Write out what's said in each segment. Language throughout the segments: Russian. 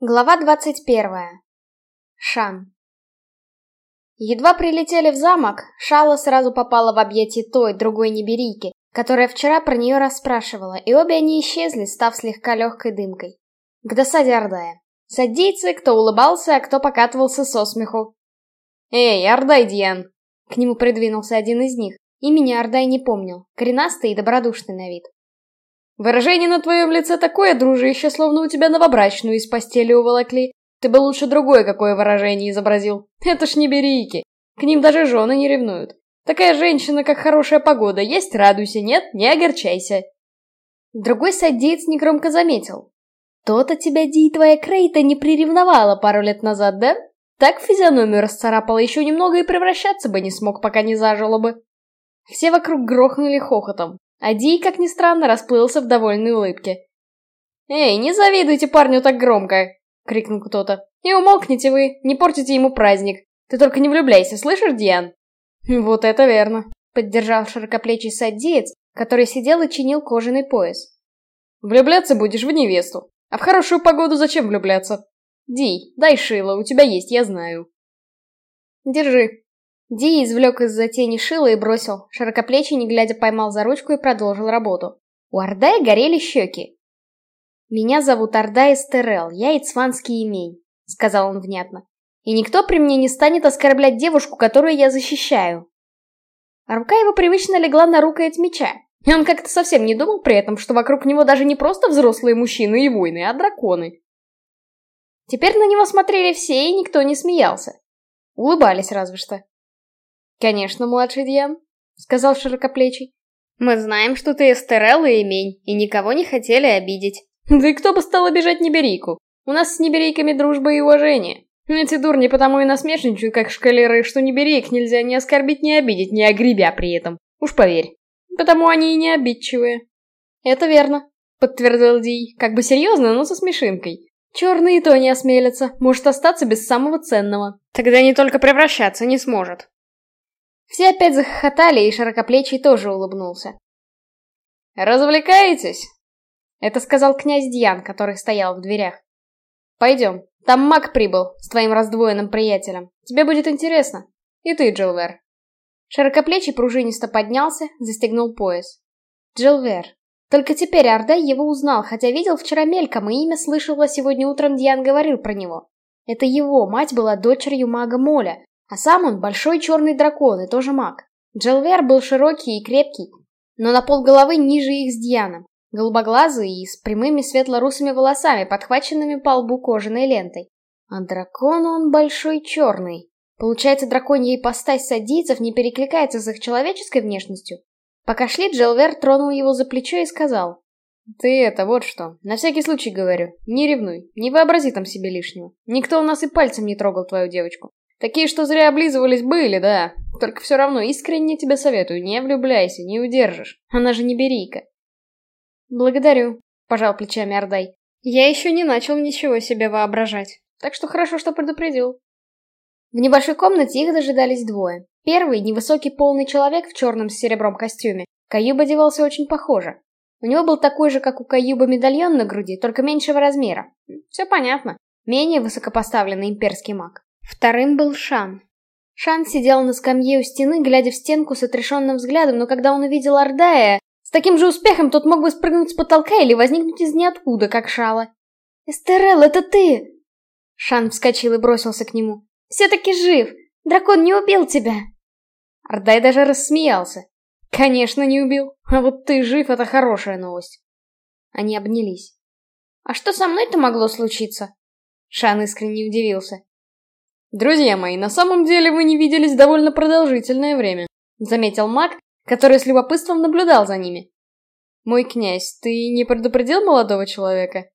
Глава 21. Шан. Едва прилетели в замок, Шала сразу попала в объятия той, другой неберийки, которая вчера про нее расспрашивала, и обе они исчезли, став слегка легкой дымкой. К досаде Ордая. Садийцы, кто улыбался, а кто покатывался со смеху. «Эй, Ордай, Диан!» К нему придвинулся один из них. Имени Ордай не помнил, коренастый и добродушный на вид. Выражение на твоем лице такое, дружище, словно у тебя новобрачную из постели уволокли. Ты бы лучше другое какое выражение изобразил. Это ж не берийки. К ним даже жены не ревнуют. Такая женщина, как хорошая погода. Есть радуйся, нет, не огорчайся. Другой садиец негромко заметил. То-то тебя, Ди, твоя Крейта не приревновала пару лет назад, да? Так физиономию расцарапала еще немного и превращаться бы не смог, пока не зажило бы. Все вокруг грохнули хохотом. А Ди, как ни странно, расплылся в довольной улыбке. «Эй, не завидуйте парню так громко!» — крикнул кто-то. «И умолкните вы, не портите ему праздник. Ты только не влюбляйся, слышишь, Диан?» «Вот это верно», — поддержал широкоплечий саддеец, который сидел и чинил кожаный пояс. «Влюбляться будешь в невесту. А в хорошую погоду зачем влюбляться? Ди, дай шило, у тебя есть, я знаю». «Держи», Ди извлек из-за тени шило и бросил. Широкоплечий, не глядя, поймал за ручку и продолжил работу. У Ордая горели щеки. «Меня зовут Ордай Эстерел, я ицванский имень», — сказал он внятно. «И никто при мне не станет оскорблять девушку, которую я защищаю». А рука его привычно легла на рукоять меча. И он как-то совсем не думал при этом, что вокруг него даже не просто взрослые мужчины и воины, а драконы. Теперь на него смотрели все, и никто не смеялся. Улыбались разве что. «Конечно, младший Дьян», — сказал широкоплечий. «Мы знаем, что ты Эстерелла и Мень, и никого не хотели обидеть. Да и кто бы стал обижать Неберийку? У нас с Неберийками дружба и уважение. Эти дурни потому и насмешничают, как шкалеры, что Неберейк нельзя ни оскорбить, ни обидеть, не огребя при этом. Уж поверь. Потому они и не обидчивые». «Это верно», — подтвердил Дий, как бы серьезно, но со смешинкой. Черные то не осмелятся, может остаться без самого ценного. Тогда не только превращаться не сможет. Все опять захохотали, и широкоплечий тоже улыбнулся. «Развлекаетесь?» Это сказал князь Дьян, который стоял в дверях. «Пойдем, там маг прибыл с твоим раздвоенным приятелем. Тебе будет интересно. И ты, Джилвер». Широкоплечий пружинисто поднялся, застегнул пояс. Джилвер. Только теперь Ардай его узнал, хотя видел вчера мельком, и имя слышал, а сегодня утром Диан говорил про него. Это его мать была дочерью мага Моля, а сам он большой черный дракон и тоже маг. Джелвер был широкий и крепкий, но на пол головы ниже их с Дианом, голубоглазый и с прямыми светло-русыми волосами, подхваченными по лбу кожаной лентой. А дракон он большой черный. Получается, драконья ипостась садийцев не перекликается с их человеческой внешностью. Пока шли, Джелвер тронул его за плечо и сказал. «Ты это, вот что, на всякий случай говорю, не ревнуй, не вообрази там себе лишнего. Никто у нас и пальцем не трогал твою девочку. Такие, что зря облизывались, были, да. Только все равно искренне тебе советую, не влюбляйся, не удержишь. Она же не берийка. Благодарю, пожал плечами Ордай. Я еще не начал ничего себе воображать. Так что хорошо, что предупредил. В небольшой комнате их дожидались двое. Первый, невысокий полный человек в черном с серебром костюме. Каюба одевался очень похоже. У него был такой же, как у Каюба, медальон на груди, только меньшего размера. Все понятно. Менее высокопоставленный имперский маг. Вторым был Шан. Шан сидел на скамье у стены, глядя в стенку с отрешенным взглядом, но когда он увидел Ардая, с таким же успехом тот мог бы спрыгнуть с потолка или возникнуть из ниоткуда, как Шала. «Эстерел, это ты!» Шан вскочил и бросился к нему. «Все-таки жив! Дракон не убил тебя!» Ардай даже рассмеялся. «Конечно, не убил. А вот ты жив — это хорошая новость». Они обнялись. «А что со мной-то могло случиться?» Шан искренне удивился. «Друзья мои, на самом деле вы не виделись довольно продолжительное время», — заметил маг, который с любопытством наблюдал за ними. «Мой князь, ты не предупредил молодого человека?»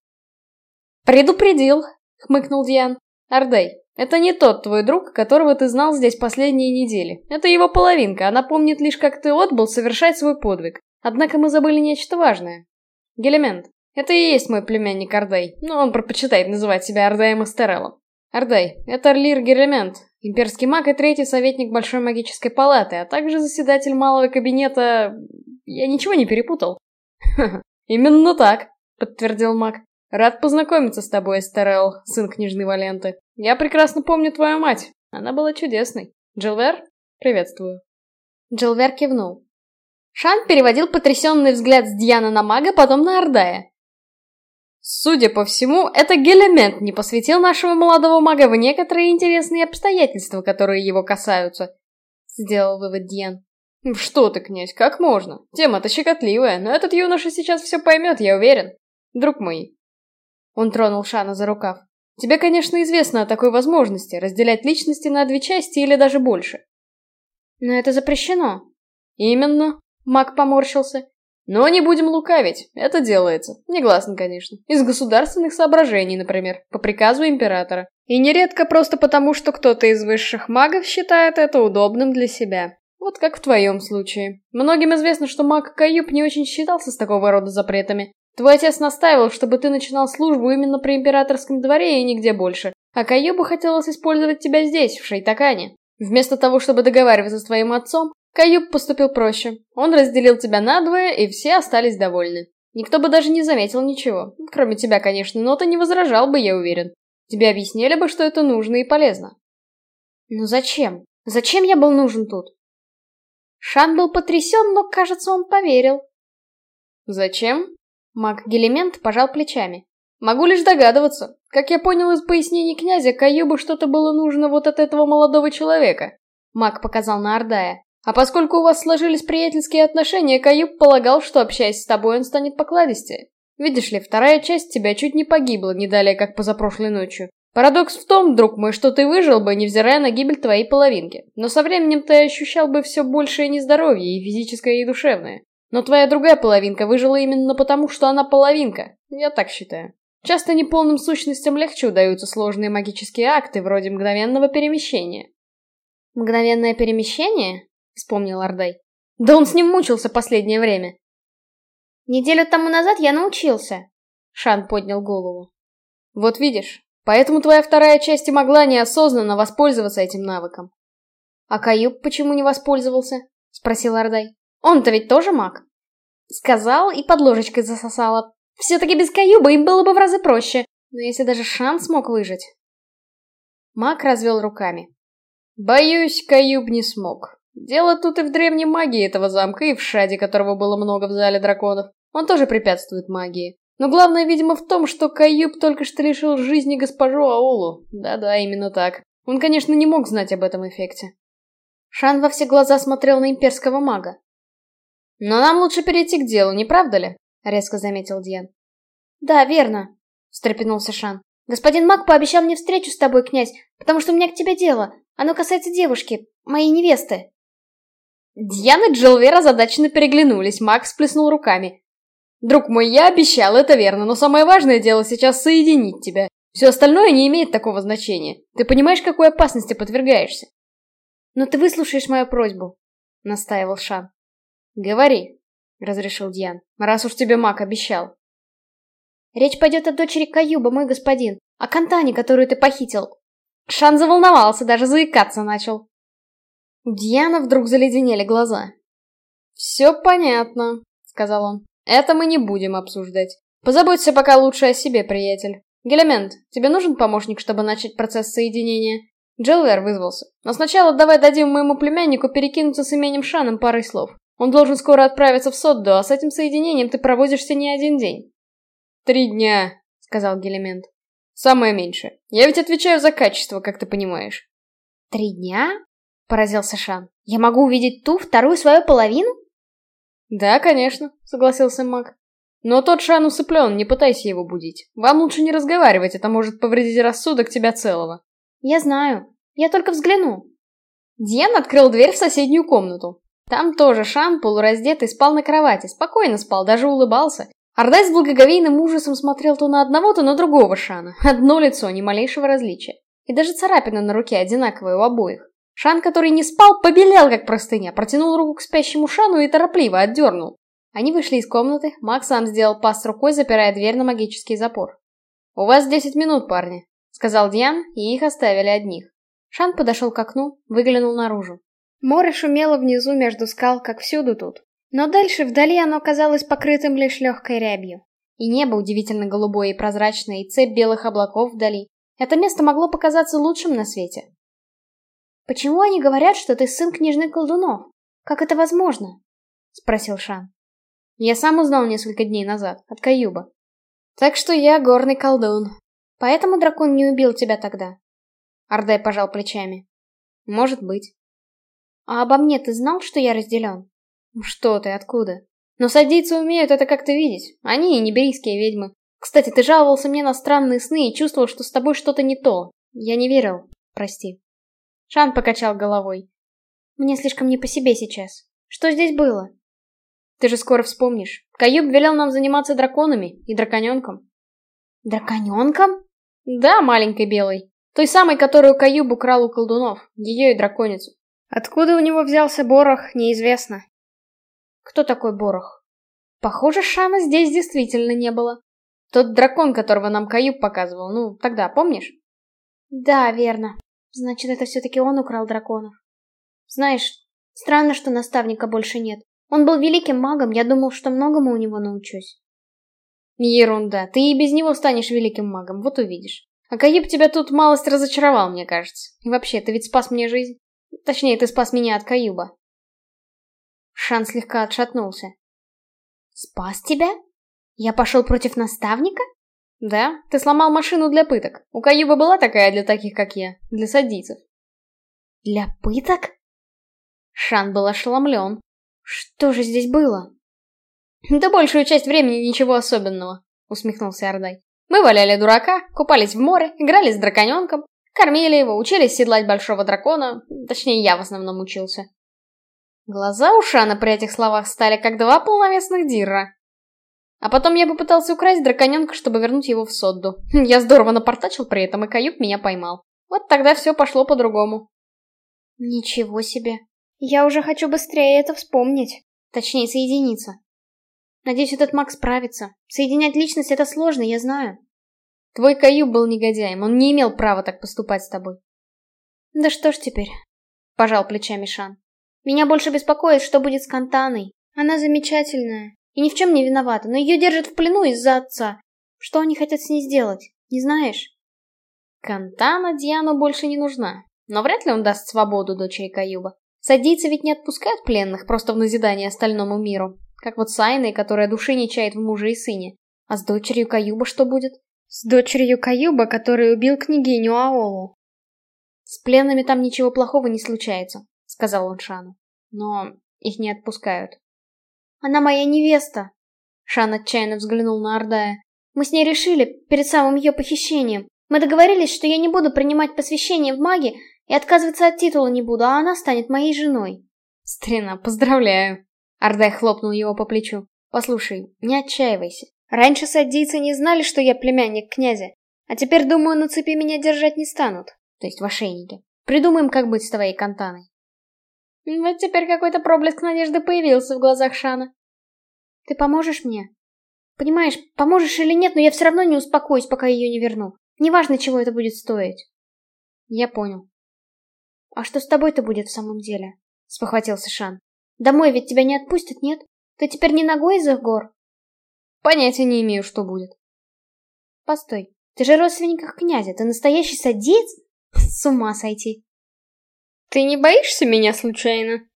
«Предупредил», — хмыкнул Диан. «Ардай, это не тот твой друг, которого ты знал здесь последние недели. Это его половинка, она помнит лишь, как ты отбыл совершать свой подвиг. Однако мы забыли нечто важное. Гелемент, это и есть мой племянник Ардай, но он предпочитает называть себя Ардаем Эстереллом. Ардай, это Лир Герлемент, имперский маг и третий советник Большой магической палаты, а также заседатель малого кабинета... Я ничего не перепутал? именно так, подтвердил маг. Рад познакомиться с тобой, Эстерел, сын княжны Валенты. Я прекрасно помню твою мать. Она была чудесной. Джилвер, приветствую. Джилвер кивнул. Шан переводил потрясенный взгляд с Дьяна на мага, потом на Ордая. Судя по всему, это Гелемент не посвятил нашего молодого мага в некоторые интересные обстоятельства, которые его касаются. Сделал вывод Дьян. Что ты, князь, как можно? Тема-то щекотливая, но этот юноша сейчас все поймет, я уверен. Друг мой, он тронул Шана за рукав. Тебе, конечно, известно о такой возможности, разделять личности на две части или даже больше. Но это запрещено. Именно. Маг поморщился. Но не будем лукавить, это делается. Негласно, конечно. Из государственных соображений, например, по приказу императора. И нередко просто потому, что кто-то из высших магов считает это удобным для себя. Вот как в твоем случае. Многим известно, что маг Каюб не очень считался с такого рода запретами. Твой отец настаивал, чтобы ты начинал службу именно при императорском дворе и нигде больше. А Каюбу хотелось использовать тебя здесь, в Шейтакане. Вместо того, чтобы договариваться с твоим отцом, Каюб поступил проще. Он разделил тебя надвое, и все остались довольны. Никто бы даже не заметил ничего. Кроме тебя, конечно, но ты не возражал бы, я уверен. Тебе объяснили бы, что это нужно и полезно. Ну зачем? Зачем я был нужен тут? Шан был потрясен, но, кажется, он поверил. Зачем? Маг Гелемент пожал плечами. Могу лишь догадываться. Как я понял из пояснений князя, Каюбу что-то было нужно вот от этого молодого человека. Маг показал на Ордая. А поскольку у вас сложились приятельские отношения, Каюб полагал, что, общаясь с тобой, он станет покладистее. Видишь ли, вторая часть тебя чуть не погибла, не далее, как позапрошлой ночью. Парадокс в том, друг мой, что ты выжил бы, невзирая на гибель твоей половинки. Но со временем ты ощущал бы все большее нездоровье, и физическое, и душевное. Но твоя другая половинка выжила именно потому, что она половинка. Я так считаю. Часто неполным сущностям легче удаются сложные магические акты, вроде мгновенного перемещения. «Мгновенное перемещение?» — вспомнил Ордай. «Да он с ним мучился последнее время». «Неделю тому назад я научился», — Шан поднял голову. «Вот видишь, поэтому твоя вторая часть и могла неосознанно воспользоваться этим навыком». «А Каюб почему не воспользовался?» — спросил Ордай. Он-то ведь тоже маг. Сказал и под ложечкой засосала. Все-таки без Каюба им было бы в разы проще. Но если даже шанс мог выжить. Маг развел руками. Боюсь, Каюб не смог. Дело тут и в древней магии этого замка, и в шаде, которого было много в зале драконов. Он тоже препятствует магии. Но главное, видимо, в том, что Каюб только что лишил жизни госпожу Аулу. Да-да, именно так. Он, конечно, не мог знать об этом эффекте. Шан во все глаза смотрел на имперского мага. «Но нам лучше перейти к делу, не правда ли?» — резко заметил Диан. «Да, верно», — встрепенулся Шан. «Господин Мак пообещал мне встречу с тобой, князь, потому что у меня к тебе дело. Оно касается девушки, моей невесты». Диан и Джилвер озадаченно переглянулись, Мак сплеснул руками. «Друг мой, я обещал, это верно, но самое важное дело сейчас соединить тебя. Все остальное не имеет такого значения. Ты понимаешь, какой опасности подвергаешься?» «Но ты выслушаешь мою просьбу», — настаивал Шан. «Говори», — разрешил Дьян, — «раз уж тебе маг обещал». «Речь пойдет о дочери Каюба, мой господин, о Кантане, которую ты похитил». Шан заволновался, даже заикаться начал. У Дьяна вдруг заледенели глаза. «Все понятно», — сказал он. «Это мы не будем обсуждать. Позаботься пока лучше о себе, приятель. Гелемент, тебе нужен помощник, чтобы начать процесс соединения?» Джилвер вызвался. Но сначала давай дадим моему племяннику перекинуться с именем Шаном парой слов. Он должен скоро отправиться в Содду, а с этим соединением ты проводишься не один день. Три дня, сказал Гелемент. Самое меньшее. Я ведь отвечаю за качество, как ты понимаешь. Три дня? Поразился Шан. Я могу увидеть ту, вторую свою половину? Да, конечно, согласился маг. Но тот Шан усыплен, не пытайся его будить. Вам лучше не разговаривать, это может повредить рассудок тебя целого. Я знаю. Я только взгляну. Диан открыл дверь в соседнюю комнату. Там тоже Шан, полураздетый, спал на кровати, спокойно спал, даже улыбался. Ардай с благоговейным ужасом смотрел то на одного, то на другого Шана. Одно лицо, ни малейшего различия. И даже царапина на руке одинаковая у обоих. Шан, который не спал, побелел как простыня, протянул руку к спящему Шану и торопливо отдернул. Они вышли из комнаты, Макс сам сделал пас рукой, запирая дверь на магический запор. «У вас десять минут, парни», — сказал Диан, и их оставили одних. Шан подошел к окну, выглянул наружу. Море шумело внизу между скал, как всюду тут. Но дальше вдали оно казалось покрытым лишь легкой рябью. И небо удивительно голубое и прозрачное, и цепь белых облаков вдали. Это место могло показаться лучшим на свете. «Почему они говорят, что ты сын княжны колдунов? Как это возможно?» — спросил Шан. «Я сам узнал несколько дней назад, от Каюба. Так что я горный колдун. Поэтому дракон не убил тебя тогда?» Ардай пожал плечами. «Может быть». «А обо мне ты знал, что я разделен?» «Что ты, откуда?» «Но садийцы умеют это как-то видеть. Они и неберийские ведьмы. Кстати, ты жаловался мне на странные сны и чувствовал, что с тобой что-то не то. Я не верил. Прости». Шан покачал головой. «Мне слишком не по себе сейчас. Что здесь было?» «Ты же скоро вспомнишь. Каюб велел нам заниматься драконами и драконенком». «Драконенком?» «Да, маленькой белой. Той самой, которую Каюб украл у колдунов. Ее и драконицу. Откуда у него взялся Борох, неизвестно. Кто такой Борох? Похоже, Шана здесь действительно не было. Тот дракон, которого нам Каюб показывал, ну, тогда, помнишь? Да, верно. Значит, это все-таки он украл драконов. Знаешь, странно, что наставника больше нет. Он был великим магом, я думал, что многому у него научусь. Ерунда, ты и без него станешь великим магом, вот увидишь. А Каюб тебя тут малость разочаровал, мне кажется. И вообще, ты ведь спас мне жизнь. Точнее, ты спас меня от Каюба. Шан слегка отшатнулся. Спас тебя? Я пошел против наставника? Да, ты сломал машину для пыток. У Каюба была такая для таких, как я, для садийцев. Для пыток? Шан был ошеломлен. Что же здесь было? Да большую часть времени ничего особенного, усмехнулся Ордай. Мы валяли дурака, купались в море, играли с драконенком, кормили его, учились седлать большого дракона, точнее я в основном учился. Глаза у Шана при этих словах стали как два полновесных дирра. А потом я попытался украсть драконенка, чтобы вернуть его в Содду. Я здорово напортачил при этом, и Каюк меня поймал. Вот тогда все пошло по-другому. Ничего себе. Я уже хочу быстрее это вспомнить. Точнее, соединиться. Надеюсь, этот маг справится. Соединять личность — это сложно, я знаю. Твой Каюб был негодяем, он не имел права так поступать с тобой. Да что ж теперь, пожал плечами Шан. Меня больше беспокоит, что будет с Кантаной. Она замечательная и ни в чем не виновата, но ее держат в плену из-за отца. Что они хотят с ней сделать, не знаешь? Кантана Диану больше не нужна, но вряд ли он даст свободу дочери Каюба. Садийцы ведь не отпускают пленных просто в назидание остальному миру, как вот с Айной, которая души не чает в муже и сыне. А с дочерью Каюба что будет? С дочерью Каюба, который убил княгиню Аолу. С пленными там ничего плохого не случается, сказал он Шану. Но их не отпускают. Она моя невеста. Шан отчаянно взглянул на Ордая. Мы с ней решили, перед самым ее похищением. Мы договорились, что я не буду принимать посвящение в маги и отказываться от титула не буду, а она станет моей женой. Старина, поздравляю. Ардай хлопнул его по плечу. «Послушай, не отчаивайся. Раньше садийцы не знали, что я племянник князя, а теперь, думаю, на цепи меня держать не станут, то есть в ошейнике. Придумаем, как быть с твоей кантаной». Вот теперь какой-то проблеск надежды появился в глазах Шана. «Ты поможешь мне?» «Понимаешь, поможешь или нет, но я все равно не успокоюсь, пока ее не верну. Неважно, чего это будет стоить». «Я понял». «А что с тобой-то будет в самом деле?» — спохватился Шан. Домой ведь тебя не отпустят, нет? Ты теперь не ногой из их гор? Понятия не имею, что будет. Постой, ты же родственник князя, ты настоящий садец? С ума сойти. Ты не боишься меня случайно?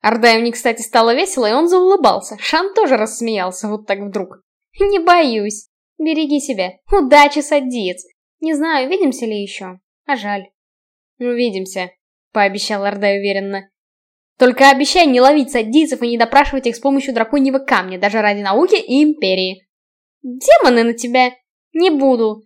Ардаевне, кстати, стало весело, и он заулыбался. Шан тоже рассмеялся, вот так вдруг. Не боюсь. Береги себя. Удачи, садец. Не знаю, увидимся ли еще. А жаль. Увидимся, пообещал Ардай уверенно. Только обещай не ловить садийцев и не допрашивать их с помощью драконьего камня, даже ради науки и империи. Демоны на тебя! Не буду!»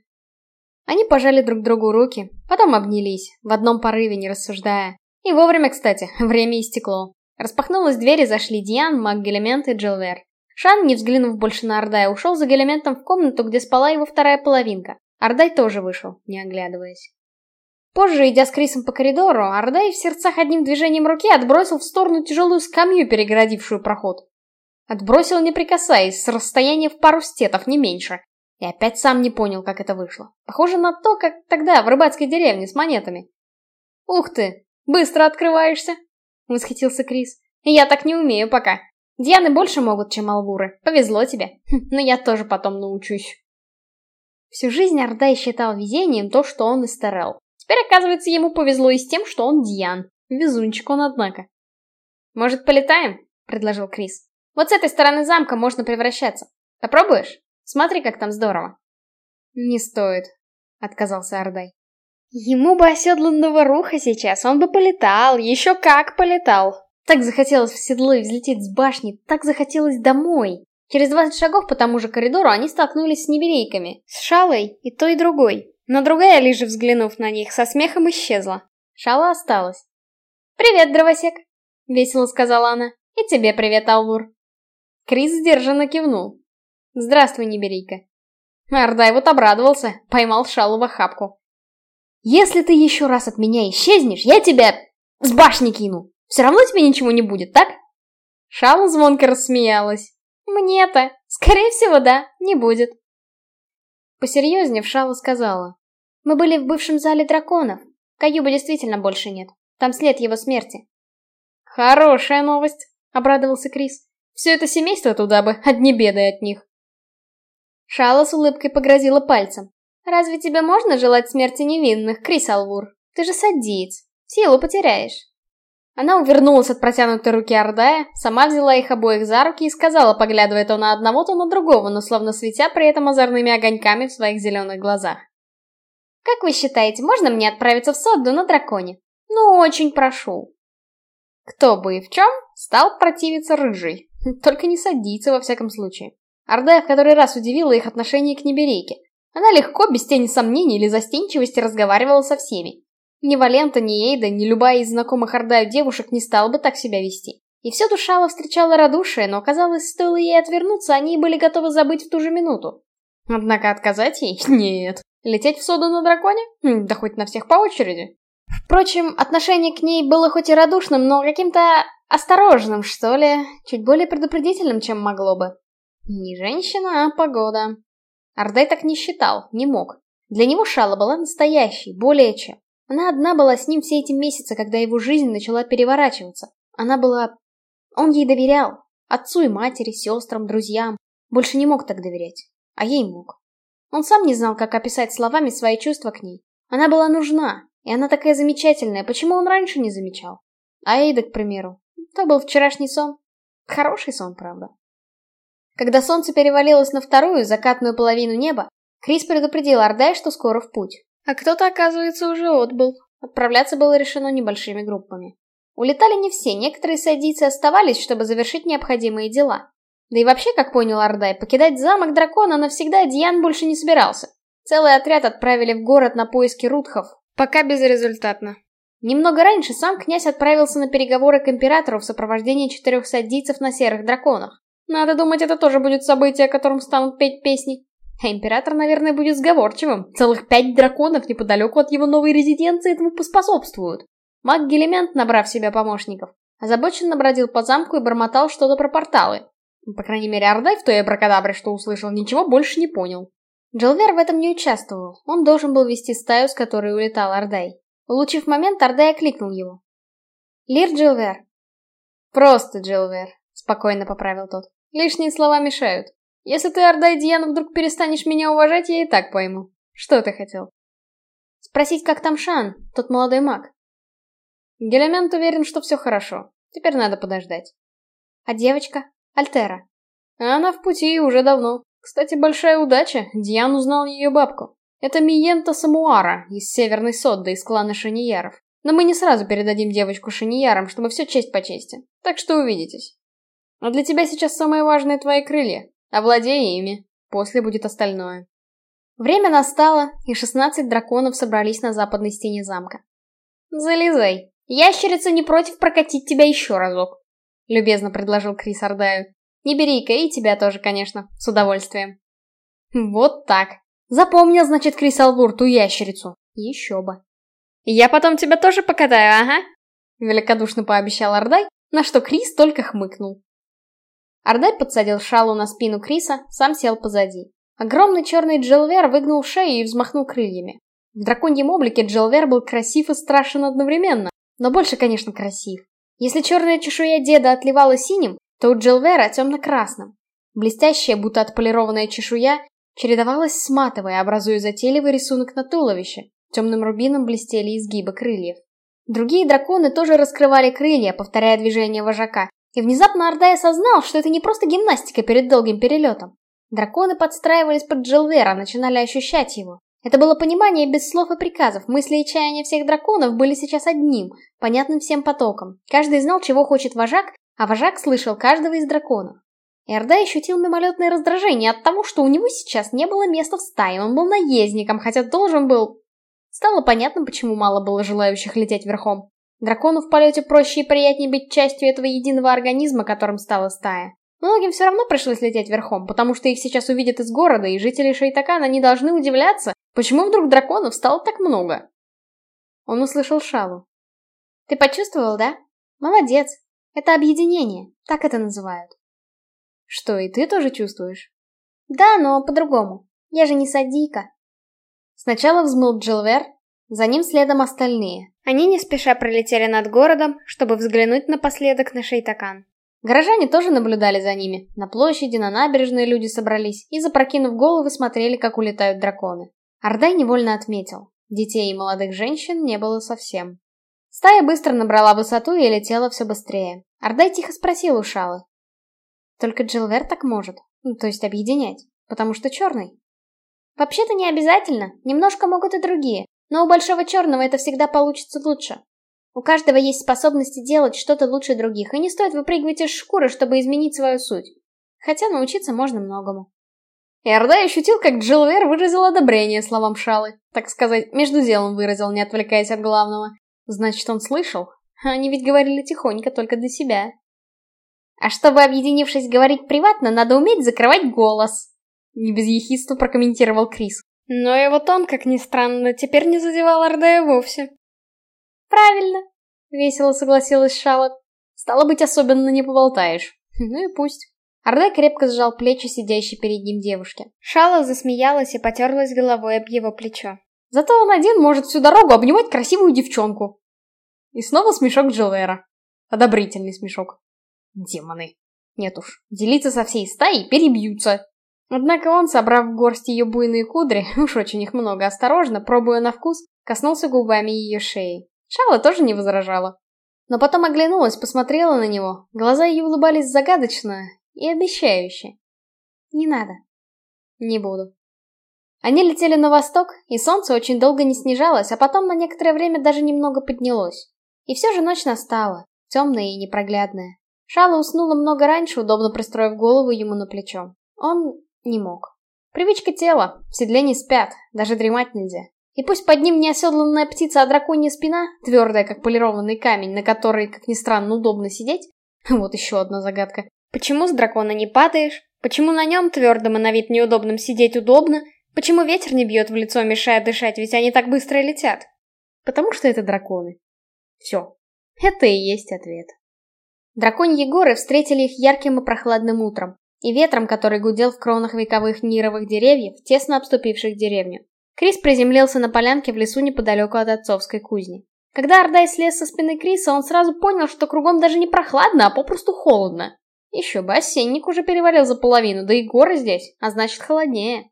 Они пожали друг другу руки, потом обнялись, в одном порыве не рассуждая. И вовремя, кстати, время истекло. Распахнулась дверь и зашли Диан, маг Гелемент и Джилвер. Шан, не взглянув больше на Ордая, ушел за Гелементом в комнату, где спала его вторая половинка. Ордай тоже вышел, не оглядываясь. Позже, идя с Крисом по коридору, Ардай в сердцах одним движением руки отбросил в сторону тяжелую скамью, перегородившую проход. Отбросил, не прикасаясь, с расстояния в пару стетов, не меньше. И опять сам не понял, как это вышло. Похоже на то, как тогда, в рыбацкой деревне, с монетами. «Ух ты! Быстро открываешься!» — восхитился Крис. «Я так не умею пока. Дианы больше могут, чем албуры. Повезло тебе. Хм, но я тоже потом научусь. Всю жизнь Ардай считал везением то, что он из Террел. Теперь, оказывается, ему повезло и с тем, что он Диан. Везунчик он, однако. «Может, полетаем?» — предложил Крис. «Вот с этой стороны замка можно превращаться. Попробуешь? Смотри, как там здорово». «Не стоит», — отказался Ардай. Ему бы оседланного руха сейчас, он бы полетал, еще как полетал. Так захотелось в седло и взлететь с башни, так захотелось домой. Через 20 шагов по тому же коридору они столкнулись с неберейками, с Шалой и той и другой. Но другая, лишь взглянув на них, со смехом исчезла. Шала осталась. «Привет, дровосек!» — весело сказала она. «И тебе привет, Алвур!» Крис сдержанно кивнул. «Здравствуй, неберейка!» Ардай вот обрадовался, поймал Шалу в охапку. «Если ты еще раз от меня исчезнешь, я тебя с башни кину!» Все равно тебе ничего не будет, так?» Шала звонко рассмеялась. «Мне-то, скорее всего, да, не будет». Посерьезнее Шала сказала. «Мы были в бывшем зале драконов. Каюба действительно больше нет. Там след его смерти». «Хорошая новость», — обрадовался Крис. «Все это семейство туда бы, одни беды от них». Шала с улыбкой погрозила пальцем. «Разве тебе можно желать смерти невинных, Крис Алвур? Ты же садиец. Силу потеряешь». Она увернулась от протянутой руки Ордая, сама взяла их обоих за руки и сказала, поглядывая то на одного, то на другого, но словно светя при этом озорными огоньками в своих зеленых глазах. «Как вы считаете, можно мне отправиться в Содду на драконе? Ну, очень прошу». Кто бы и в чем, стал противиться рыжий. Только не садиться, во всяком случае. Ордая в который раз удивила их отношение к неберейке. Она легко, без тени сомнений или застенчивости разговаривала со всеми. Ни Валента, ни Эйда, ни любая из знакомых Ордаю девушек не стала бы так себя вести. И все Душала встречала радушие, но, казалось, стоило ей отвернуться, они были готовы забыть в ту же минуту. Однако отказать ей? Нет. Лететь в соду на драконе? Хм, да хоть на всех по очереди. Впрочем, отношение к ней было хоть и радушным, но каким-то осторожным, что ли, чуть более предупредительным, чем могло бы. Не женщина, а погода. Ардай так не считал, не мог. Для него Шала была настоящей, более чем. Она одна была с ним все эти месяцы, когда его жизнь начала переворачиваться. Она была... Он ей доверял. Отцу и матери, сестрам, друзьям. Больше не мог так доверять. А ей мог. Он сам не знал, как описать словами свои чувства к ней. Она была нужна, и она такая замечательная, почему он раньше не замечал? А Эйда, к примеру, то был вчерашний сон. Хороший сон, правда. Когда солнце перевалилось на вторую, закатную половину неба, Крис предупредил Ордай, что скоро в путь. А кто-то, оказывается, уже отбыл. Отправляться было решено небольшими группами. Улетали не все, некоторые садийцы оставались, чтобы завершить необходимые дела. Да и вообще, как понял Ардай, покидать замок дракона навсегда Диан больше не собирался. Целый отряд отправили в город на поиски рудхов, пока безрезультатно. Немного раньше сам князь отправился на переговоры к императору в сопровождении четырех садийцев на серых драконах. Надо думать, это тоже будет событие, о котором станут петь песни. А император, наверное, будет сговорчивым. Целых пять драконов неподалеку от его новой резиденции этому поспособствуют. Маг Гелемент, набрав себе помощников, озабоченно бродил по замку и бормотал что-то про порталы. По крайней мере, Ордай в той абракадабре, что услышал, ничего больше не понял. Джилвер в этом не участвовал. Он должен был вести стаю, с которой улетал Ордай. Улучив момент, Ордай окликнул его. «Лир Джилвер». «Просто Джилвер», — спокойно поправил тот. «Лишние слова мешают». Если ты, Ордай Диана, вдруг перестанешь меня уважать, я и так пойму. Что ты хотел? Спросить, как там Шан, тот молодой маг. Гелемент уверен, что все хорошо. Теперь надо подождать. А девочка? Альтера? Она в пути уже давно. Кстати, большая удача. Диан узнал ее бабку. Это Миента Самуара из Северной Содды из клана Шанияров. Но мы не сразу передадим девочку Шаниярам, чтобы все честь по чести. Так что увидитесь. А для тебя сейчас самое важное твои крылья. Овладей ими, после будет остальное. Время настало, и шестнадцать драконов собрались на западной стене замка. «Залезай. Ящерица не против прокатить тебя еще разок», — любезно предложил Крис Ардаю. «Не бери-ка, и тебя тоже, конечно, с удовольствием». «Вот так. Запомнил, значит, Крис Алвур ту ящерицу. Еще бы». «Я потом тебя тоже покатаю, ага», — великодушно пообещал Ардай, на что Крис только хмыкнул. Ардай подсадил шалу на спину Криса, сам сел позади. Огромный черный Джилвер выгнул шею и взмахнул крыльями. В драконьем облике Джилвер был красив и страшен одновременно, но больше, конечно, красив. Если черная чешуя деда отливала синим, то у Джилвера темно-красным. Блестящая, будто отполированная чешуя, чередовалась с матовой, образуя затейливый рисунок на туловище. Темным рубином блестели изгибы крыльев. Другие драконы тоже раскрывали крылья, повторяя движение вожака, и внезапно Ордай осознал, что это не просто гимнастика перед долгим перелетом. Драконы подстраивались под Джилвера, начинали ощущать его. Это было понимание без слов и приказов, мысли и чаяния всех драконов были сейчас одним, понятным всем потоком. Каждый знал, чего хочет вожак, а вожак слышал каждого из драконов. Эрдай ощутил мимолетное раздражение от того, что у него сейчас не было места в стае, он был наездником, хотя должен был... Стало понятно, почему мало было желающих лететь верхом. Дракону в полете проще и приятнее быть частью этого единого организма, которым стала стая. Многим все равно пришлось лететь верхом, потому что их сейчас увидят из города, и жители Шейтакана не должны удивляться, почему вдруг драконов стало так много. Он услышал Шалу. «Ты почувствовал, да? Молодец. Это объединение, так это называют. Что, и ты тоже чувствуешь? Да, но по-другому. Я же не садика. Сначала взмыл Джилвер, за ним следом остальные. Они не спеша пролетели над городом, чтобы взглянуть напоследок на Шейтакан. Горожане тоже наблюдали за ними. На площади, на набережной люди собрались и, запрокинув головы, смотрели, как улетают драконы. Ордай невольно отметил. Детей и молодых женщин не было совсем. Стая быстро набрала высоту и летела все быстрее. Ордай тихо спросил у Шалы. Только Джилвер так может. Ну, то есть объединять. Потому что черный. Вообще-то не обязательно. Немножко могут и другие. Но у Большого Черного это всегда получится лучше. У каждого есть способности делать что-то лучше других, и не стоит выпрыгивать из шкуры, чтобы изменить свою суть. Хотя научиться можно многому. Иордай ощутил, как Джилвер выразил одобрение словам Шалы. Так сказать, между делом выразил, не отвлекаясь от главного. Значит, он слышал. Они ведь говорили тихонько, только для себя. А чтобы, объединившись, говорить приватно, надо уметь закрывать голос. Не без ехидства прокомментировал Крис. Но его тон, как ни странно, теперь не задевал Ордея вовсе. Правильно, весело согласилась Шалот. Стало быть, особенно не поболтаешь. Ну и пусть. Ордай крепко сжал плечи сидящей перед ним девушки. Шала засмеялась и потерлась головой об его плечо. Зато он один может всю дорогу обнимать красивую девчонку. И снова смешок Джилвера. Одобрительный смешок. Демоны. Нет уж, делиться со всей стаей перебьются. Однако он, собрав в горсть ее буйные кудри, уж очень их много, осторожно, пробуя на вкус, коснулся губами ее шеи. Шала тоже не возражала. Но потом оглянулась, посмотрела на него. Глаза ее улыбались загадочно и обещающе. Не надо. Не буду. Они летели на восток, и солнце очень долго не снижалось, а потом на некоторое время даже немного поднялось. И все же ночь настала, темная и непроглядная. Шала уснула много раньше, удобно пристроив голову ему на плечо. Он не мог. Привычка тела, в седле не спят, даже дремать нельзя. И пусть под ним не оседланная птица, а драконья спина, твердая, как полированный камень, на который, как ни странно, удобно сидеть. Вот еще одна загадка. Почему с дракона не падаешь? Почему на нем твердым и на вид неудобным сидеть удобно? Почему ветер не бьет в лицо, мешая дышать, ведь они так быстро летят? Потому что это драконы. Все. Это и есть ответ. Драконьи горы встретили их ярким и прохладным утром, и ветром, который гудел в кронах вековых нировых деревьев, тесно обступивших деревню. Крис приземлился на полянке в лесу неподалеку от отцовской кузни. Когда Ордай слез со спины Криса, он сразу понял, что кругом даже не прохладно, а попросту холодно. Еще бы, осенник уже перевалил за половину, да и горы здесь, а значит холоднее.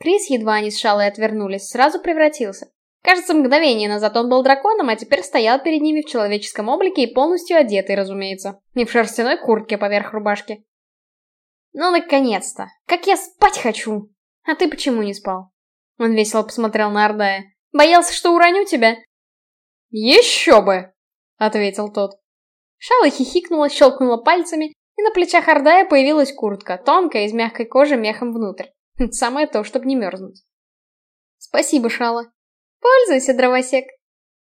Крис, едва они с Шалой отвернулись, сразу превратился. Кажется, мгновение назад он был драконом, а теперь стоял перед ними в человеческом облике и полностью одетый, разумеется. Не в шерстяной куртке поверх рубашки. Ну, наконец-то! Как я спать хочу! А ты почему не спал? Он весело посмотрел на Ордая. Боялся, что уроню тебя? Еще бы! Ответил тот. Шала хихикнула, щелкнула пальцами, и на плечах Ордая появилась куртка, тонкая, из мягкой кожи мехом внутрь. Самое то, чтобы не мерзнуть. Спасибо, Шала. Пользуйся, дровосек.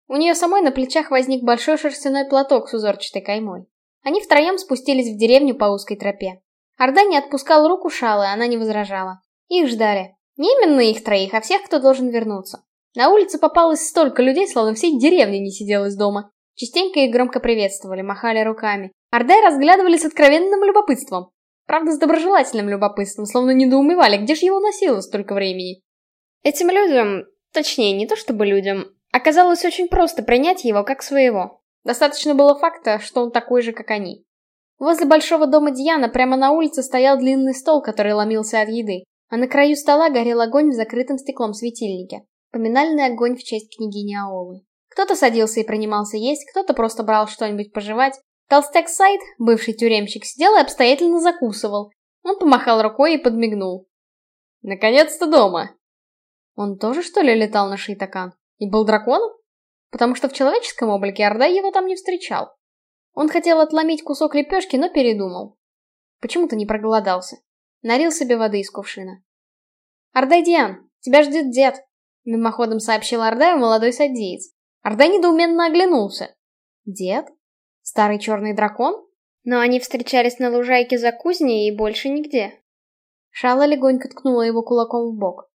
У нее самой на плечах возник большой шерстяной платок с узорчатой каймой. Они втроем спустились в деревню по узкой тропе. Орда не отпускал руку Шалы, она не возражала. Их ждали. Не именно их троих, а всех, кто должен вернуться. На улице попалось столько людей, словно всей деревни не сиделось дома. Частенько их громко приветствовали, махали руками. Ордай разглядывали с откровенным любопытством. Правда, с доброжелательным любопытством, словно недоумевали, где же его носило столько времени. Этим людям Точнее, не то чтобы людям. Оказалось очень просто принять его как своего. Достаточно было факта, что он такой же, как они. Возле большого дома Дьяна прямо на улице стоял длинный стол, который ломился от еды, а на краю стола горел огонь в закрытом стеклом светильнике. Поминальный огонь в честь княгини Аолы. Кто-то садился и принимался есть, кто-то просто брал что-нибудь пожевать. Толстяк Сайд, бывший тюремщик, сидел и обстоятельно закусывал. Он помахал рукой и подмигнул. «Наконец-то дома!» Он тоже, что ли, летал на Шейтакан? И был драконом? Потому что в человеческом облике Ордай его там не встречал. Он хотел отломить кусок лепешки, но передумал. Почему-то не проголодался. Налил себе воды из кувшина. «Ардайдиан, тебя ждет дед», — мимоходом сообщил Ардаю молодой саддиец. Ордай недоуменно оглянулся. Дед? Старый черный дракон? Но они встречались на лужайке за кузней и больше нигде. Шала легонько ткнула его кулаком в бок.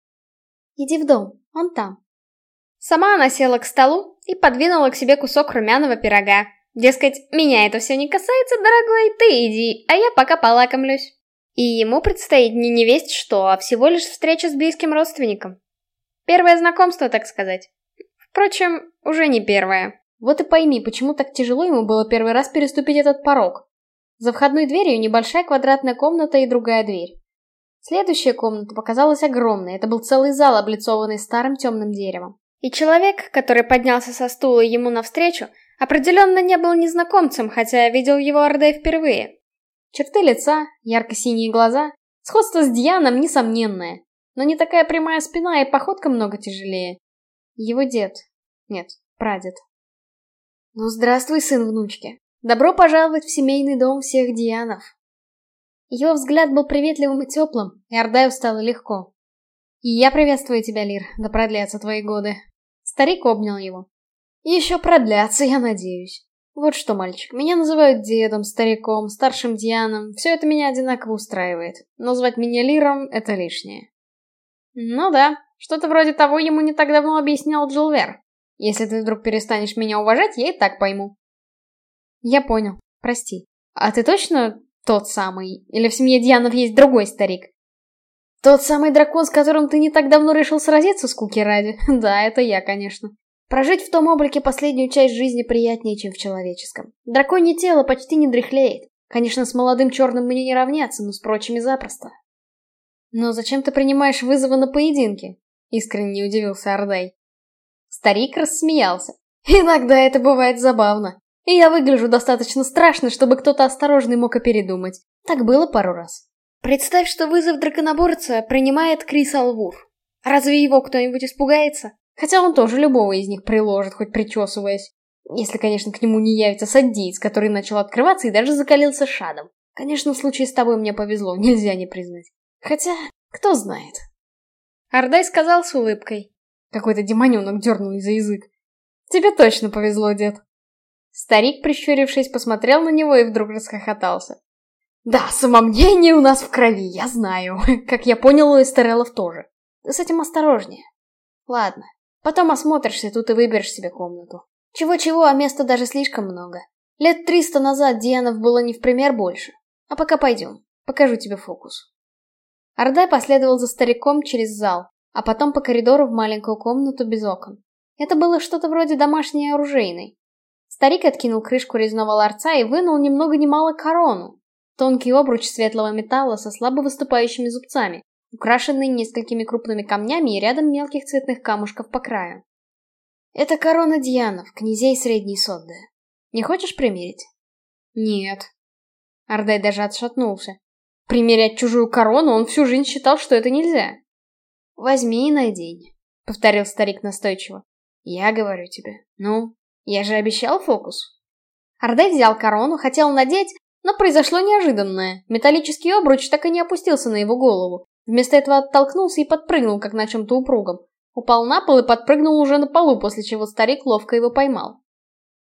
«Иди в дом, он там». Сама она села к столу и подвинула к себе кусок румяного пирога. Дескать, меня это все не касается, дорогой, ты иди, а я пока полакомлюсь. И ему предстоит не невесть что, а всего лишь встреча с близким родственником. Первое знакомство, так сказать. Впрочем, уже не первое. Вот и пойми, почему так тяжело ему было первый раз переступить этот порог. За входной дверью небольшая квадратная комната и другая дверь. Следующая комната показалась огромной, это был целый зал, облицованный старым темным деревом. И человек, который поднялся со стула ему навстречу, определенно не был незнакомцем, хотя видел его Ордей впервые. Черты лица, ярко-синие глаза, сходство с Дианом несомненное, но не такая прямая спина и походка много тяжелее. Его дед. Нет, прадед. Ну, здравствуй, сын внучки. Добро пожаловать в семейный дом всех Дианов. Его взгляд был приветливым и теплым, и Ордаю стало легко. «И я приветствую тебя, Лир, да продлятся твои годы». Старик обнял его. «Еще продлятся, я надеюсь. Вот что, мальчик, меня называют дедом, стариком, старшим Дианом, все это меня одинаково устраивает. Назвать меня Лиром — это лишнее». «Ну да, что-то вроде того ему не так давно объяснял Джилвер. Если ты вдруг перестанешь меня уважать, я и так пойму». «Я понял, прости. А ты точно тот самый. Или в семье Дианов есть другой старик? Тот самый дракон, с которым ты не так давно решил сразиться, скуки ради. Да, это я, конечно. Прожить в том облике последнюю часть жизни приятнее, чем в человеческом. Драконье тело почти не дряхлеет. Конечно, с молодым черным мне не равняться, но с прочими запросто. Но зачем ты принимаешь вызовы на поединки? Искренне удивился Ордай. Старик рассмеялся. Иногда это бывает забавно. И я выгляжу достаточно страшно, чтобы кто-то осторожный мог и передумать. Так было пару раз. Представь, что вызов драконоборца принимает Крис Алвур. Разве его кто-нибудь испугается? Хотя он тоже любого из них приложит, хоть причесываясь. Если, конечно, к нему не явится саддиец, который начал открываться и даже закалился шадом. Конечно, в случае с тобой мне повезло, нельзя не признать. Хотя, кто знает. Ардай сказал с улыбкой. Какой-то демоненок дернул за язык. Тебе точно повезло, дед. Старик, прищурившись, посмотрел на него и вдруг расхохотался. «Да, самомнение у нас в крови, я знаю. Как я понял, у Эстереллов тоже. С этим осторожнее. Ладно, потом осмотришься тут и выберешь себе комнату. Чего-чего, а места даже слишком много. Лет триста назад Дианов было не в пример больше. А пока пойдем, покажу тебе фокус». Ордай последовал за стариком через зал, а потом по коридору в маленькую комнату без окон. Это было что-то вроде домашней оружейной. Старик откинул крышку резного ларца и вынул ни много мало корону. Тонкий обруч светлого металла со слабо выступающими зубцами, украшенный несколькими крупными камнями и рядом мелких цветных камушков по краю. Это корона Дианов, князей Средней Содды. Не хочешь примерить? Нет. Ардай даже отшатнулся. Примерять чужую корону он всю жизнь считал, что это нельзя. Возьми и надень, повторил старик настойчиво. Я говорю тебе. Ну, я же обещал фокус. Ордай взял корону, хотел надеть, но произошло неожиданное. Металлический обруч так и не опустился на его голову. Вместо этого оттолкнулся и подпрыгнул, как на чем-то упругом. Упал на пол и подпрыгнул уже на полу, после чего старик ловко его поймал.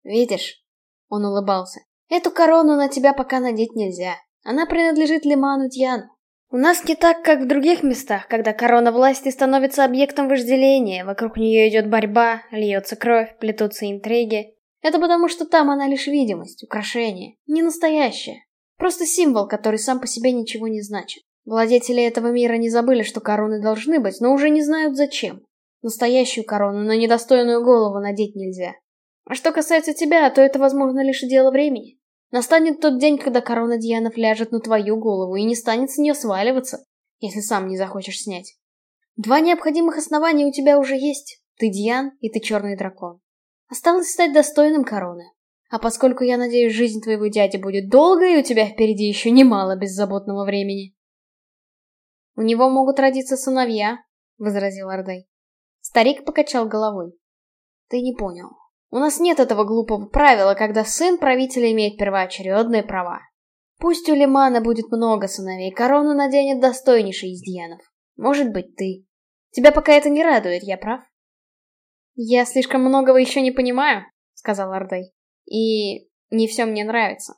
«Видишь?» — он улыбался. «Эту корону на тебя пока надеть нельзя. Она принадлежит Лиману Дьяну. У нас не так, как в других местах, когда корона власти становится объектом вожделения, вокруг нее идет борьба, льется кровь, плетутся интриги. Это потому, что там она лишь видимость, украшение, не настоящее. Просто символ, который сам по себе ничего не значит. Владетели этого мира не забыли, что короны должны быть, но уже не знают зачем. Настоящую корону на недостойную голову надеть нельзя. А что касается тебя, то это, возможно, лишь дело времени. Настанет тот день, когда корона Дианов ляжет на твою голову и не станет с нее сваливаться, если сам не захочешь снять. Два необходимых основания у тебя уже есть. Ты Диан, и ты черный дракон. Осталось стать достойным короны. А поскольку, я надеюсь, жизнь твоего дяди будет долгой, и у тебя впереди еще немало беззаботного времени. У него могут родиться сыновья, — возразил Ордай. Старик покачал головой. Ты не понял. У нас нет этого глупого правила, когда сын правителя имеет первоочередные права. Пусть у Лимана будет много сыновей, корону наденет достойнейший из Дианов. Может быть, ты. Тебя пока это не радует, я прав? Я слишком многого еще не понимаю, сказал Ордай. И не все мне нравится.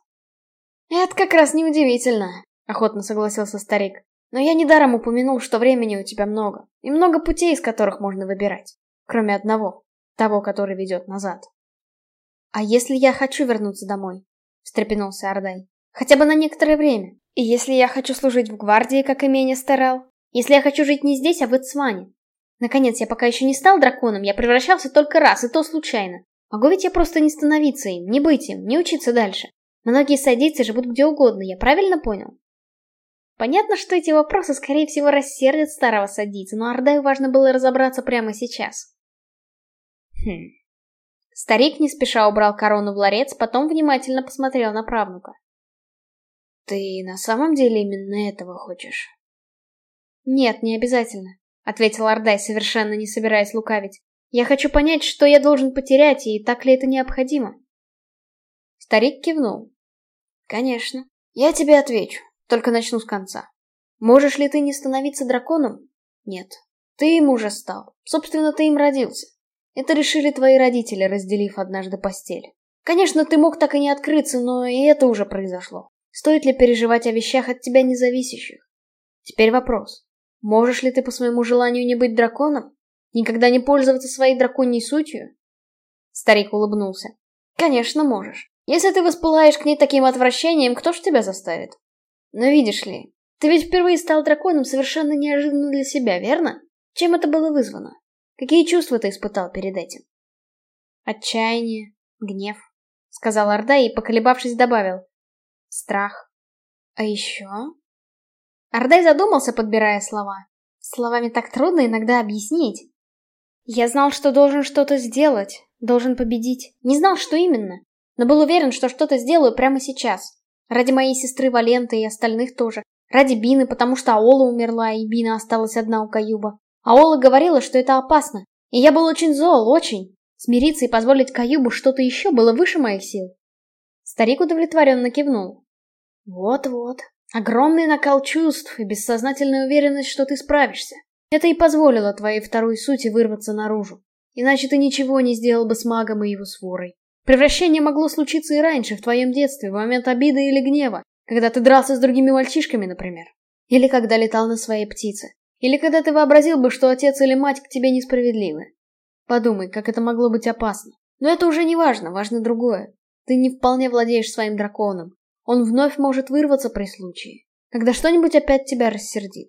Это как раз неудивительно, охотно согласился старик. Но я недаром упомянул, что времени у тебя много, и много путей, из которых можно выбирать. Кроме одного, того, который ведет назад. А если я хочу вернуться домой? Встрепенулся Ордай. Хотя бы на некоторое время. И если я хочу служить в гвардии, как имение старал? Если я хочу жить не здесь, а в Эцване? Наконец, я пока еще не стал драконом, я превращался только раз, и то случайно. Могу ведь я просто не становиться им, не быть им, не учиться дальше. Многие садийцы живут где угодно, я правильно понял? Понятно, что эти вопросы, скорее всего, рассердят старого садийца, но Ардаю важно было разобраться прямо сейчас. Хм. Старик не спеша убрал корону в ларец, потом внимательно посмотрел на правнука. «Ты на самом деле именно этого хочешь?» «Нет, не обязательно», — ответил Ардай, совершенно не собираясь лукавить. «Я хочу понять, что я должен потерять, и так ли это необходимо?» Старик кивнул. «Конечно. Я тебе отвечу. Только начну с конца. Можешь ли ты не становиться драконом? Нет. Ты им уже стал. Собственно, ты им родился. Это решили твои родители, разделив однажды постель. Конечно, ты мог так и не открыться, но и это уже произошло. Стоит ли переживать о вещах от тебя независящих? Теперь вопрос. Можешь ли ты по своему желанию не быть драконом? Никогда не пользоваться своей драконьей сутью? Старик улыбнулся. Конечно, можешь. Если ты воспылаешь к ней таким отвращением, кто ж тебя заставит? Но видишь ли, ты ведь впервые стал драконом совершенно неожиданно для себя, верно? Чем это было вызвано? Какие чувства ты испытал перед этим? Отчаяние, гнев, сказал Орда и, поколебавшись, добавил. Страх. А еще? Ордай задумался, подбирая слова. Словами так трудно иногда объяснить. Я знал, что должен что-то сделать, должен победить. Не знал, что именно, но был уверен, что что-то сделаю прямо сейчас. Ради моей сестры Валенты и остальных тоже. Ради Бины, потому что Аола умерла, и Бина осталась одна у Каюба. Аола говорила, что это опасно. И я был очень зол, очень. Смириться и позволить Каюбу что-то еще было выше моих сил. Старик удовлетворенно кивнул. Вот-вот. Огромный накал чувств и бессознательная уверенность, что ты справишься. Это и позволило твоей второй сути вырваться наружу. Иначе ты ничего не сделал бы с магом и его сворой. Превращение могло случиться и раньше, в твоем детстве, в момент обиды или гнева, когда ты дрался с другими мальчишками, например. Или когда летал на своей птице. Или когда ты вообразил бы, что отец или мать к тебе несправедливы. Подумай, как это могло быть опасно. Но это уже не важно, важно другое. Ты не вполне владеешь своим драконом. Он вновь может вырваться при случае, когда что-нибудь опять тебя рассердит.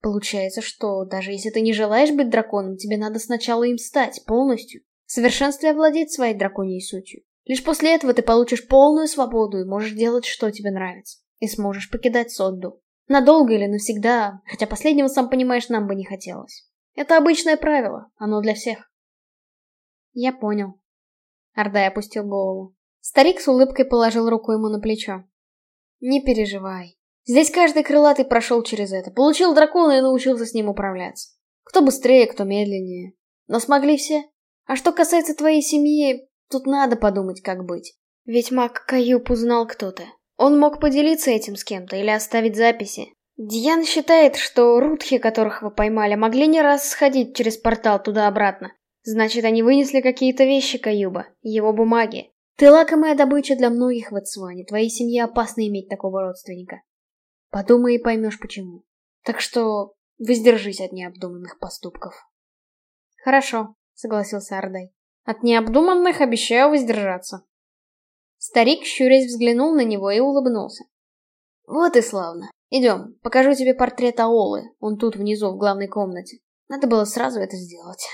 Получается, что даже если ты не желаешь быть драконом, тебе надо сначала им стать полностью, в совершенстве овладеть своей драконьей сутью. Лишь после этого ты получишь полную свободу и можешь делать, что тебе нравится. И сможешь покидать Содду. Надолго или навсегда, хотя последнего, сам понимаешь, нам бы не хотелось. Это обычное правило, оно для всех. Я понял. Ордай опустил голову. Старик с улыбкой положил руку ему на плечо. Не переживай. Здесь каждый крылатый прошел через это, получил дракона и научился с ним управляться. Кто быстрее, кто медленнее. Но смогли все. А что касается твоей семьи, тут надо подумать, как быть. Ведь маг Каюп узнал кто-то. Он мог поделиться этим с кем-то или оставить записи. Дьян считает, что рудхи, которых вы поймали, могли не раз сходить через портал туда-обратно. Значит, они вынесли какие-то вещи Каюба, его бумаги. Ты лакомая добыча для многих в Ацване, твоей семье опасно иметь такого родственника. Подумай и поймешь почему. Так что воздержись от необдуманных поступков. Хорошо, согласился Ардай. От необдуманных обещаю воздержаться. Старик, щурясь, взглянул на него и улыбнулся. Вот и славно. Идем, покажу тебе портрет Аолы. Он тут внизу, в главной комнате. Надо было сразу это сделать.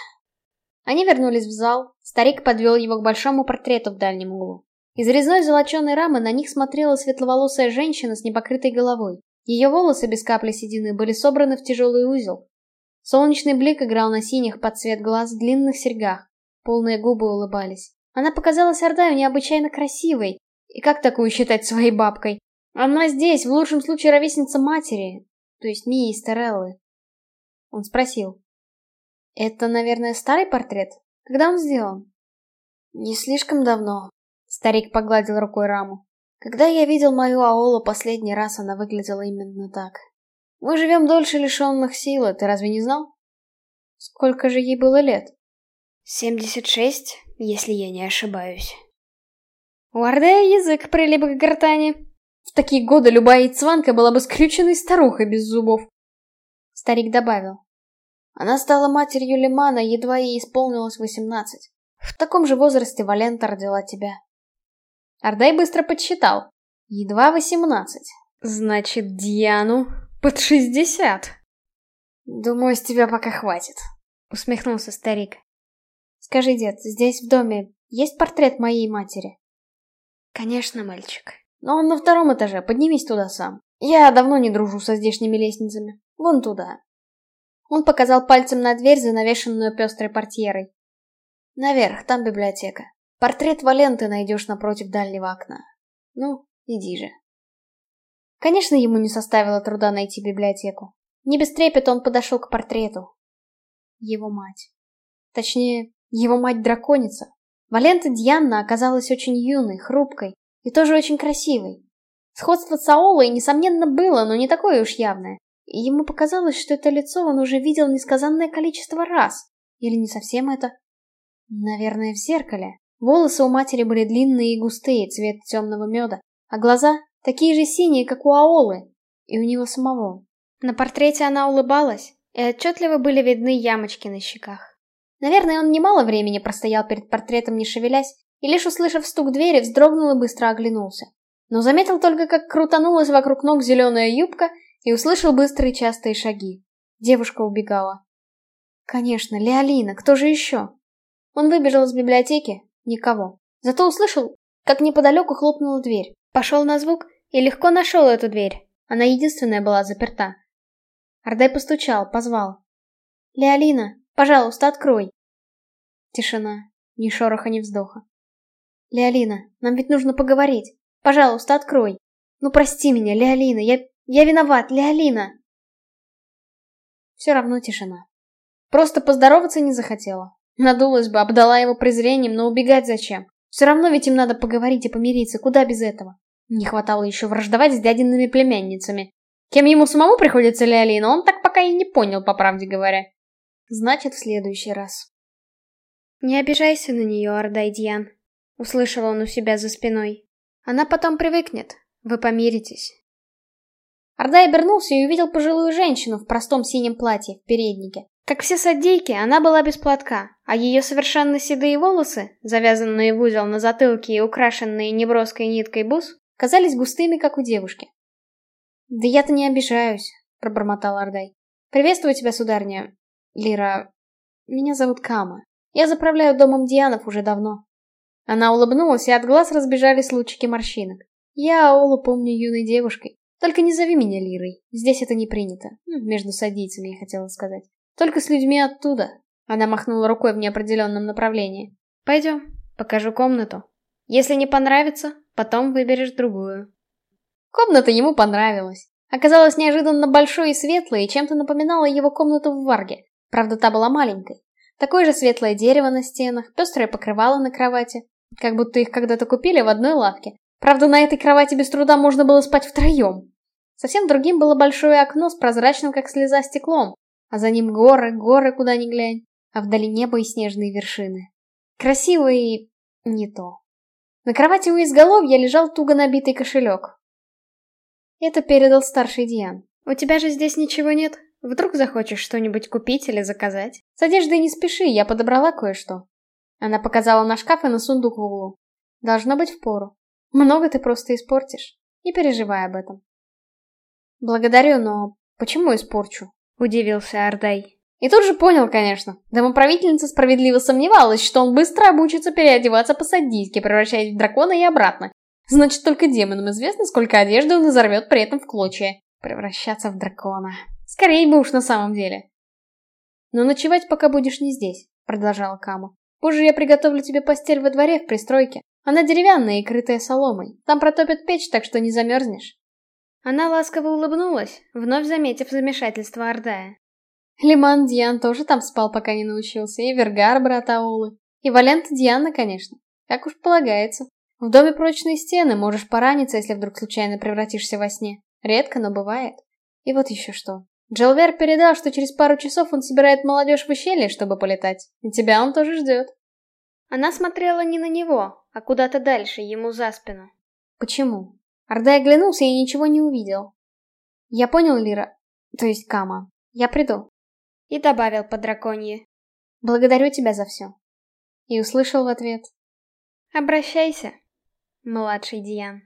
Они вернулись в зал. Старик подвел его к большому портрету в дальнем углу. Из резной золоченой рамы на них смотрела светловолосая женщина с непокрытой головой. Ее волосы без капли седины были собраны в тяжелый узел. Солнечный блик играл на синих под цвет глаз длинных серьгах. Полные губы улыбались. Она показалась Ордаю необычайно красивой. И как такую считать своей бабкой? Она здесь, в лучшем случае, ровесница матери. То есть Мии Стареллы. Он спросил. Это, наверное, старый портрет? Когда он сделан? Не слишком давно. Старик погладил рукой раму. Когда я видел мою Аолу последний раз, она выглядела именно так. Мы живем дольше лишенных силы, ты разве не знал? Сколько же ей было лет? Семьдесят шесть, если я не ошибаюсь. У Ардея язык прилип к гортани. В такие годы любая яйцванка была бы скрюченной старухой без зубов. Старик добавил. Она стала матерью Лимана, едва ей исполнилось восемнадцать. В таком же возрасте Валента родила тебя. Ардай быстро подсчитал. Едва восемнадцать. Значит, Диану под шестьдесят. Думаю, с тебя пока хватит. Усмехнулся старик. Скажи, дед, здесь в доме есть портрет моей матери? Конечно, мальчик. Но он на втором этаже, поднимись туда сам. Я давно не дружу со здешними лестницами. Вон туда. Он показал пальцем на дверь, занавешенную пестрой портьерой. Наверх, там библиотека. Портрет Валенты найдешь напротив дальнего окна. Ну, иди же. Конечно, ему не составило труда найти библиотеку. Не без трепета он подошел к портрету. Его мать. Точнее, его мать-драконица. Валента Дьянна оказалась очень юной, хрупкой и тоже очень красивой. Сходство с Аолой, несомненно, было, но не такое уж явное. И ему показалось, что это лицо он уже видел несказанное количество раз. Или не совсем это? Наверное, в зеркале. Волосы у матери были длинные и густые, цвет темного меда, а глаза такие же синие, как у Аолы, и у него самого. На портрете она улыбалась, и отчетливо были видны ямочки на щеках. Наверное, он немало времени простоял перед портретом, не шевелясь, и лишь услышав стук двери, вздрогнул и быстро оглянулся. Но заметил только, как крутанулась вокруг ног зеленая юбка, и услышал быстрые частые шаги. Девушка убегала. Конечно, Леолина, кто же еще? Он выбежал из библиотеки, никого. Зато услышал, как неподалеку хлопнула дверь. Пошел на звук и легко нашел эту дверь. Она единственная была заперта. Ардай постучал, позвал. «Леолина, пожалуйста, открой!» Тишина, ни шороха, ни вздоха. «Леолина, нам ведь нужно поговорить. Пожалуйста, открой. Ну прости меня, Леолина, я я виноват, Леолина!» Все равно тишина. Просто поздороваться не захотела. Надулась бы, обдала его презрением, но убегать зачем? Все равно ведь им надо поговорить и помириться, куда без этого? Не хватало еще враждовать с дядиными племянницами. Кем ему самому приходится Леолина, он так пока и не понял, по правде говоря. Значит, в следующий раз. «Не обижайся на нее, Ардайдьян», — услышал он у себя за спиной. «Она потом привыкнет. Вы помиритесь. Ордай обернулся и увидел пожилую женщину в простом синем платье, в переднике. Как все садейки, она была без платка, а ее совершенно седые волосы, завязанные в узел на затылке и украшенные неброской ниткой бус, казались густыми, как у девушки. «Да я-то не обижаюсь», — пробормотал Ордай. «Приветствую тебя, сударня. Лира... Меня зовут Кама. Я заправляю домом Дианов уже давно». Она улыбнулась, и от глаз разбежались лучики морщинок. Я Аолу помню юной девушкой. Только не зови меня Лирой. Здесь это не принято. Ну, между садийцами, я хотела сказать. Только с людьми оттуда. Она махнула рукой в неопределенном направлении. Пойдем, покажу комнату. Если не понравится, потом выберешь другую. Комната ему понравилась. Оказалась неожиданно большой и светлой, и чем-то напоминала его комнату в Варге. Правда, та была маленькой. Такое же светлое дерево на стенах, пестрое покрывало на кровати. Как будто их когда-то купили в одной лавке. Правда, на этой кровати без труда можно было спать втроем. Совсем другим было большое окно с прозрачным, как слеза, стеклом, а за ним горы, горы, куда ни глянь, а вдали небо и снежные вершины. Красиво и... не то. На кровати у изголовья лежал туго набитый кошелек. Это передал старший Диан. «У тебя же здесь ничего нет? Вдруг захочешь что-нибудь купить или заказать? С одеждой не спеши, я подобрала кое-что». Она показала на шкаф и на сундук в углу. Должно быть впору. Много ты просто испортишь. Не переживай об этом. «Благодарю, но почему испорчу?» — удивился Ардай. И тут же понял, конечно. Домоправительница справедливо сомневалась, что он быстро обучится переодеваться по-садистски, превращаясь в дракона и обратно. Значит, только демонам известно, сколько одежды он изорвет при этом в клочья. Превращаться в дракона. Скорее бы уж на самом деле. Но ночевать пока будешь не здесь, продолжала Кама. Позже я приготовлю тебе постель во дворе в пристройке. Она деревянная и крытая соломой. Там протопят печь, так что не замерзнешь. Она ласково улыбнулась, вновь заметив замешательство Ордая. Лиман Диан тоже там спал, пока не научился, и Вергар, брат Аулы, и Валент Диана, конечно, как уж полагается. В доме прочные стены, можешь пораниться, если вдруг случайно превратишься во сне. Редко, но бывает. И вот еще что. Джилвер передал, что через пару часов он собирает молодежь в ущелье, чтобы полетать. И тебя он тоже ждет. Она смотрела не на него, а куда-то дальше, ему за спину. Почему? Ордай оглянулся и ничего не увидел. Я понял, Лира, то есть Кама. Я приду. И добавил по драконье. Благодарю тебя за все. И услышал в ответ. Обращайся, младший Диан.